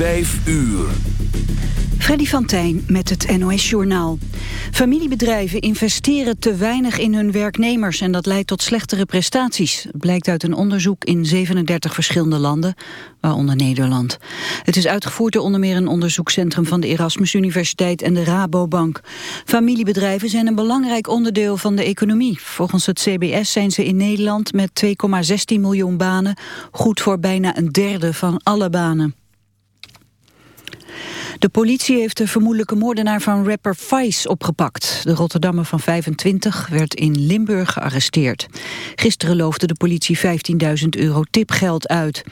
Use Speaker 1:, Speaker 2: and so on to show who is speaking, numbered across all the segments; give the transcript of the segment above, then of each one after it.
Speaker 1: Vijf uur.
Speaker 2: Freddy van Tijn met het NOS-journaal. Familiebedrijven investeren te weinig in hun werknemers... en dat leidt tot slechtere prestaties. blijkt uit een onderzoek in 37 verschillende landen, waaronder Nederland. Het is uitgevoerd door onder meer een onderzoekscentrum... van de Erasmus Universiteit en de Rabobank. Familiebedrijven zijn een belangrijk onderdeel van de economie. Volgens het CBS zijn ze in Nederland met 2,16 miljoen banen... goed voor bijna een derde van alle banen. De politie heeft de vermoedelijke moordenaar van rapper Vice opgepakt. De Rotterdammer van 25 werd in Limburg gearresteerd. Gisteren loofde de politie 15.000 euro tipgeld uit.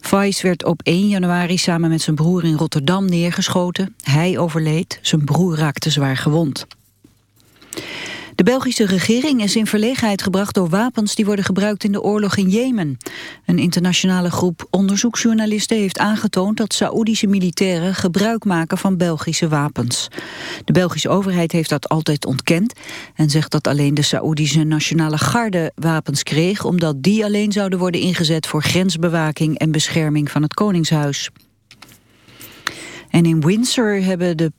Speaker 2: Vice werd op 1 januari samen met zijn broer in Rotterdam neergeschoten. Hij overleed, zijn broer raakte zwaar gewond. De Belgische regering is in verlegenheid gebracht door wapens die worden gebruikt in de oorlog in Jemen. Een internationale groep onderzoeksjournalisten heeft aangetoond dat Saoedische militairen gebruik maken van Belgische wapens. De Belgische overheid heeft dat altijd ontkend en zegt dat alleen de Saoedische Nationale Garde wapens kreeg omdat die alleen zouden worden ingezet voor grensbewaking en bescherming van het Koningshuis. En in Windsor hebben de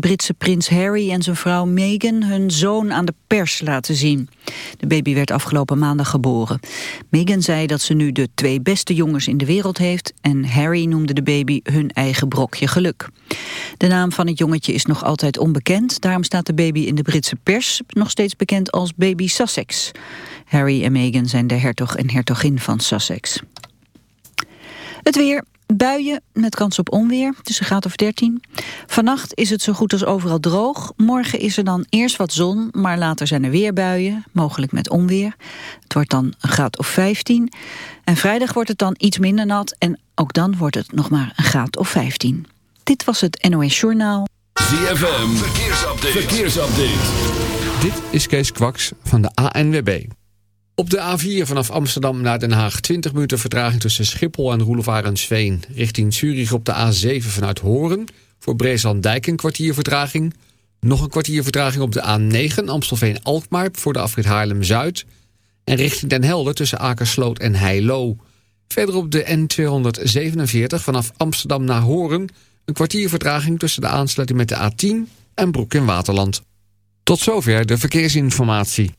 Speaker 2: Britse prins Harry en zijn vrouw Meghan hun zoon aan de pers laten zien. De baby werd afgelopen maandag geboren. Meghan zei dat ze nu de twee beste jongens in de wereld heeft en Harry noemde de baby hun eigen brokje geluk. De naam van het jongetje is nog altijd onbekend, daarom staat de baby in de Britse pers nog steeds bekend als baby Sussex. Harry en Meghan zijn de hertog en hertogin van Sussex. Het weer, Buien met kans op onweer, tussen graad of 13. Vannacht is het zo goed als overal droog. Morgen is er dan eerst wat zon, maar later zijn er weer buien, mogelijk met onweer. Het wordt dan een graad of 15. En vrijdag wordt het dan iets minder nat en ook dan wordt het nog maar een graad of 15. Dit was het NOS Journaal.
Speaker 1: ZFM, verkeersupdate. verkeersupdate.
Speaker 3: Dit is Kees Kwaks van de ANWB. Op de A4 vanaf Amsterdam naar Den Haag 20 minuten vertraging tussen Schiphol en Roelevarensveen. Richting Zurich op de A7 vanuit Horen. Voor Breesland-Dijk een kwartier vertraging. Nog een kwartier vertraging op de A9 Amstelveen-Alkmaar voor de afrit Haarlem-Zuid. En richting Den Helder tussen Akersloot en Heilo. Verder op de N247 vanaf Amsterdam naar Horen. Een kwartier vertraging tussen de aansluiting met de A10 en Broek in Waterland. Tot zover de verkeersinformatie.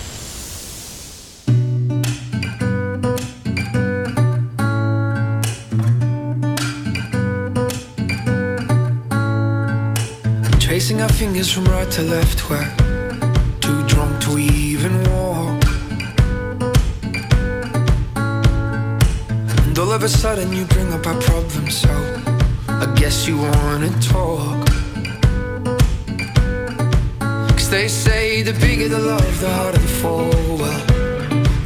Speaker 4: Tracing our fingers from right to left, we're too drunk to even walk. And all of a sudden, you bring up our problems, so I guess you wanna talk. Cause they say the bigger the love, the harder the fall. Well,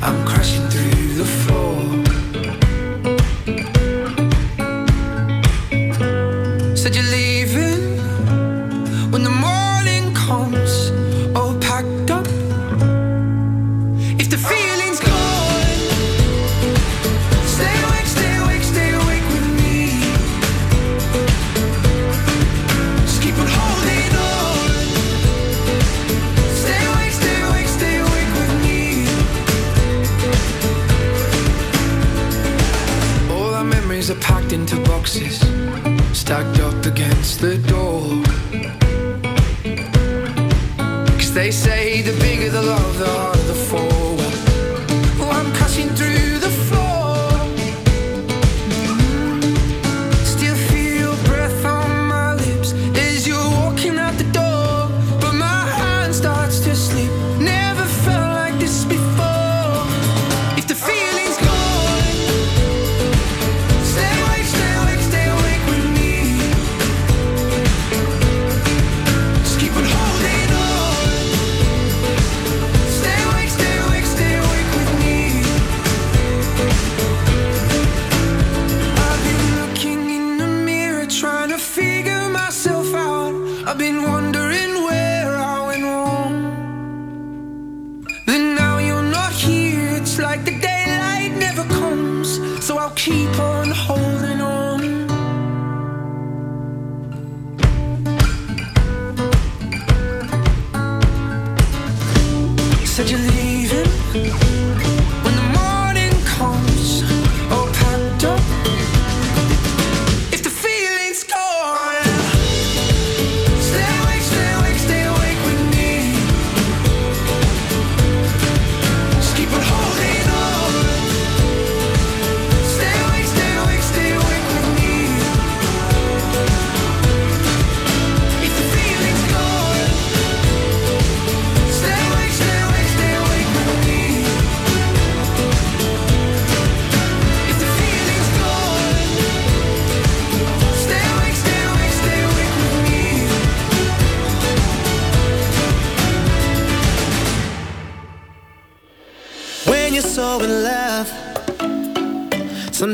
Speaker 4: I'm
Speaker 5: crushed.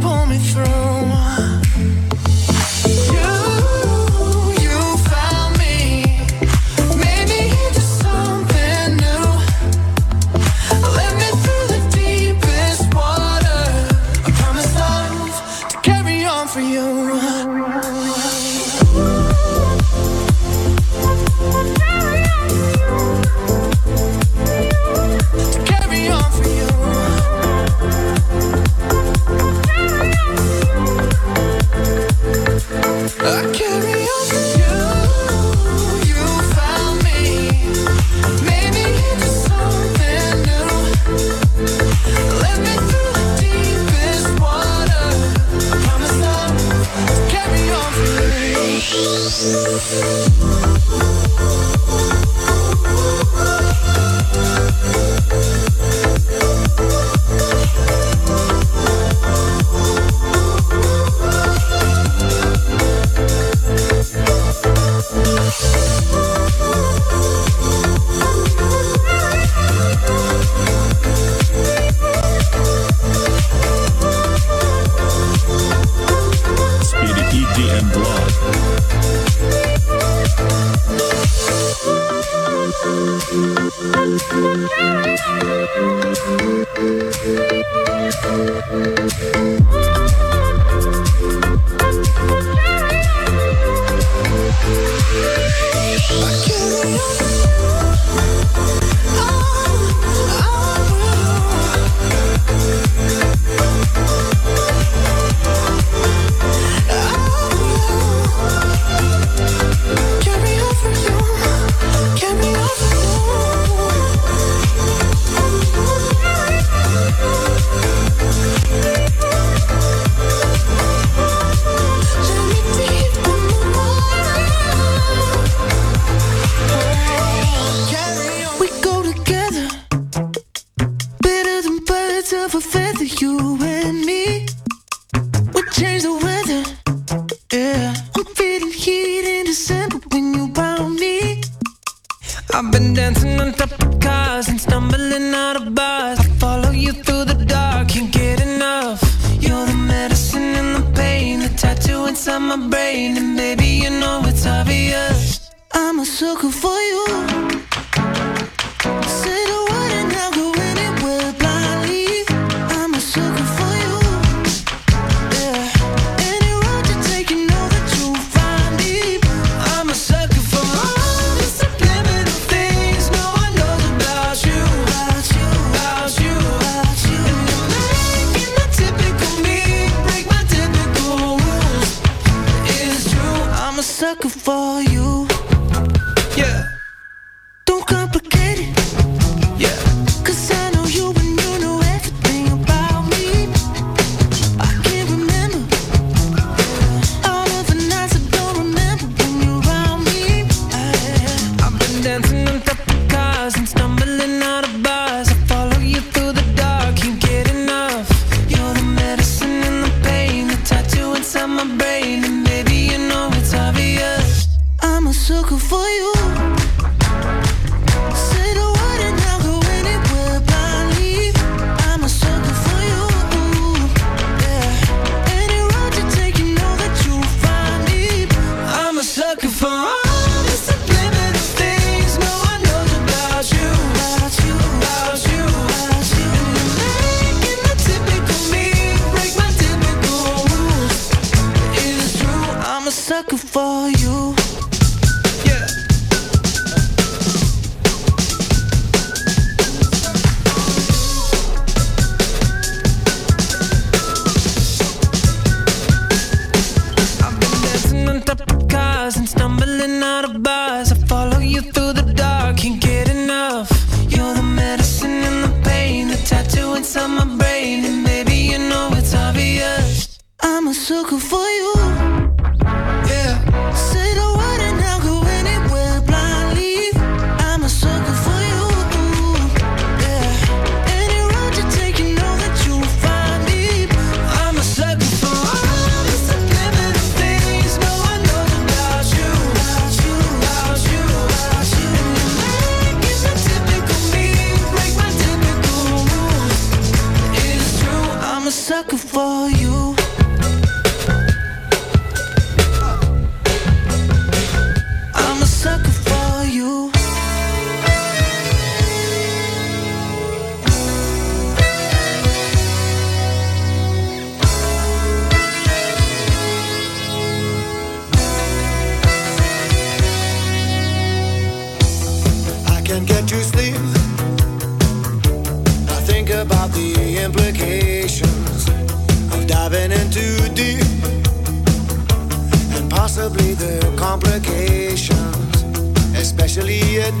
Speaker 4: pull me through.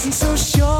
Speaker 4: wasn't so sure.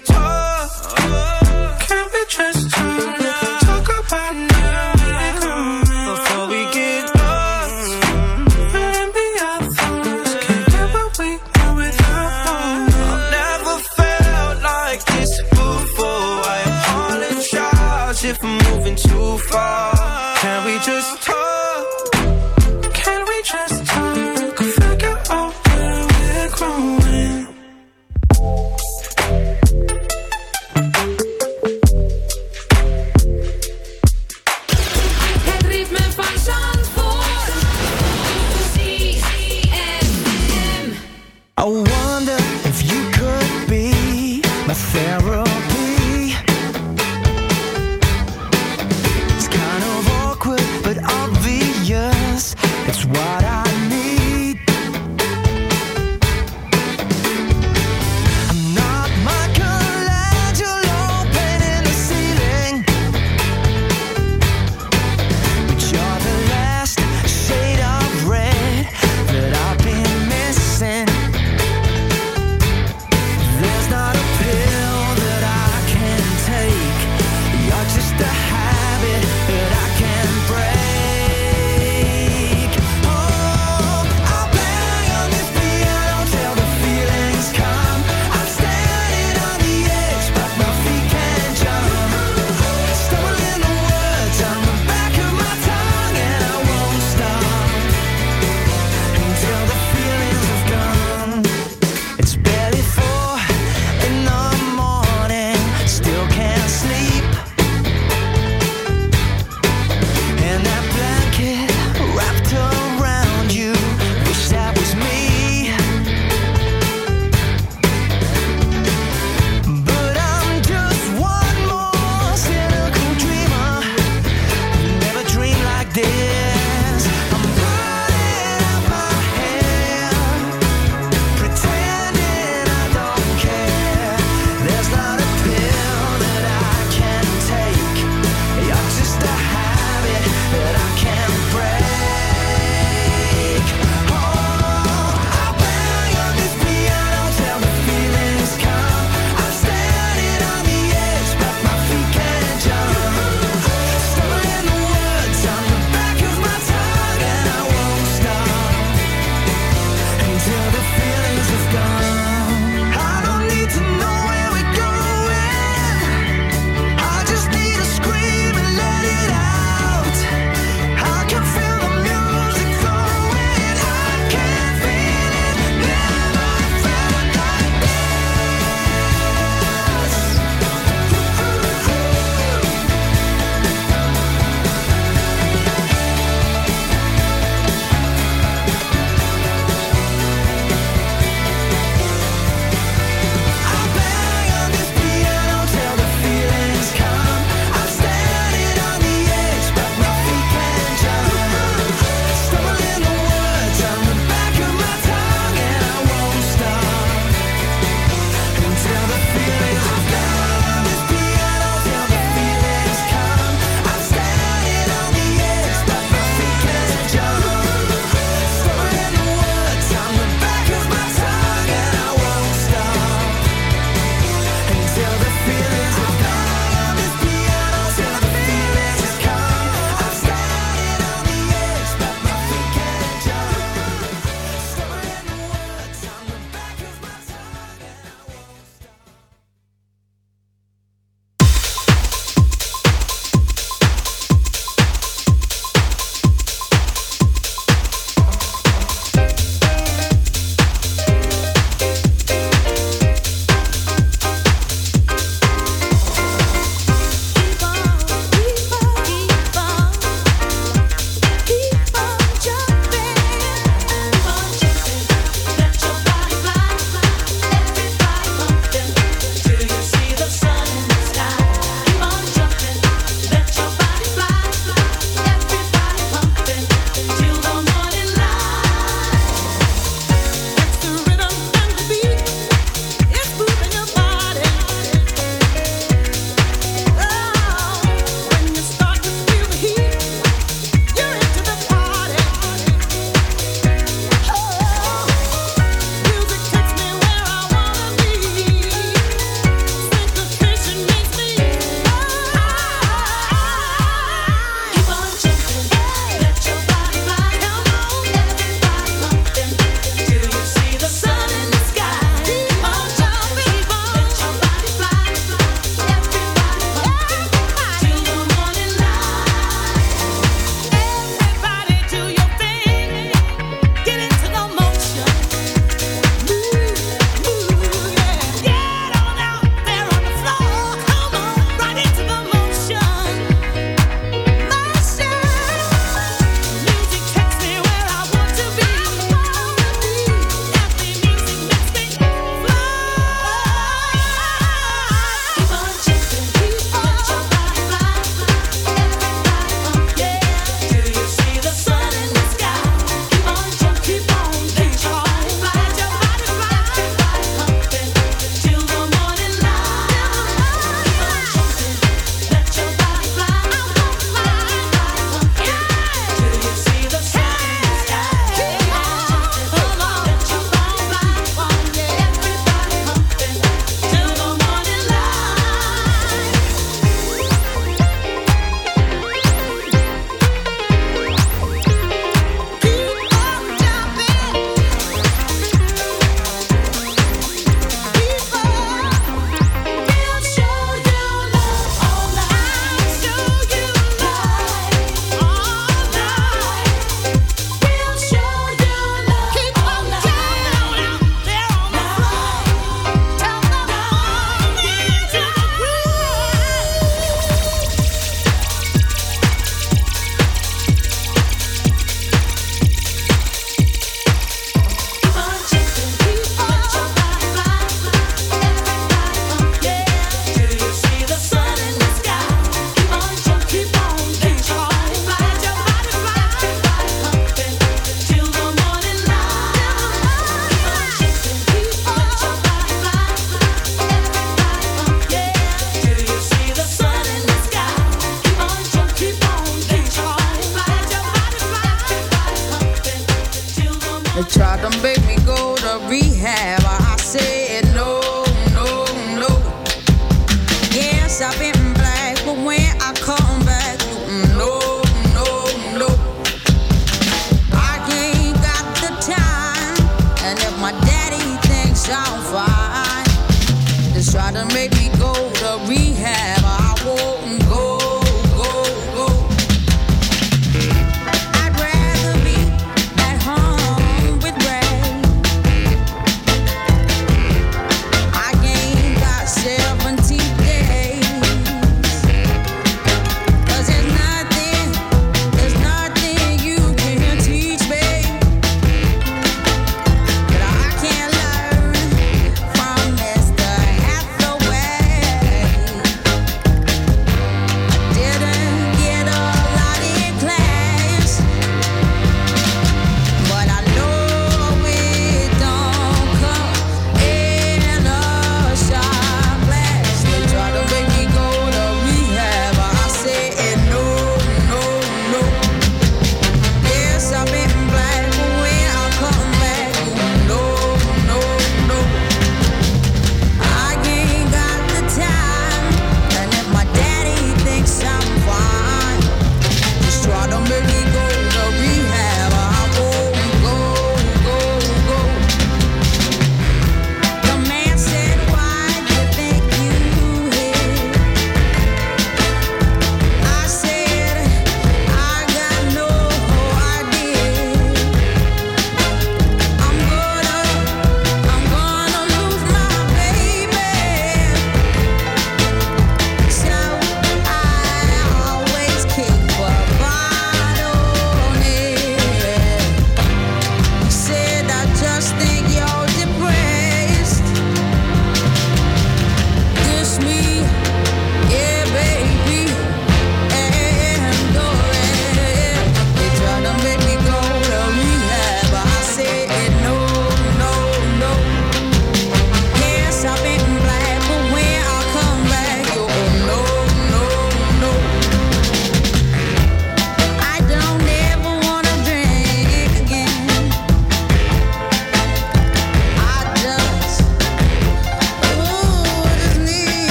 Speaker 4: Pharaoh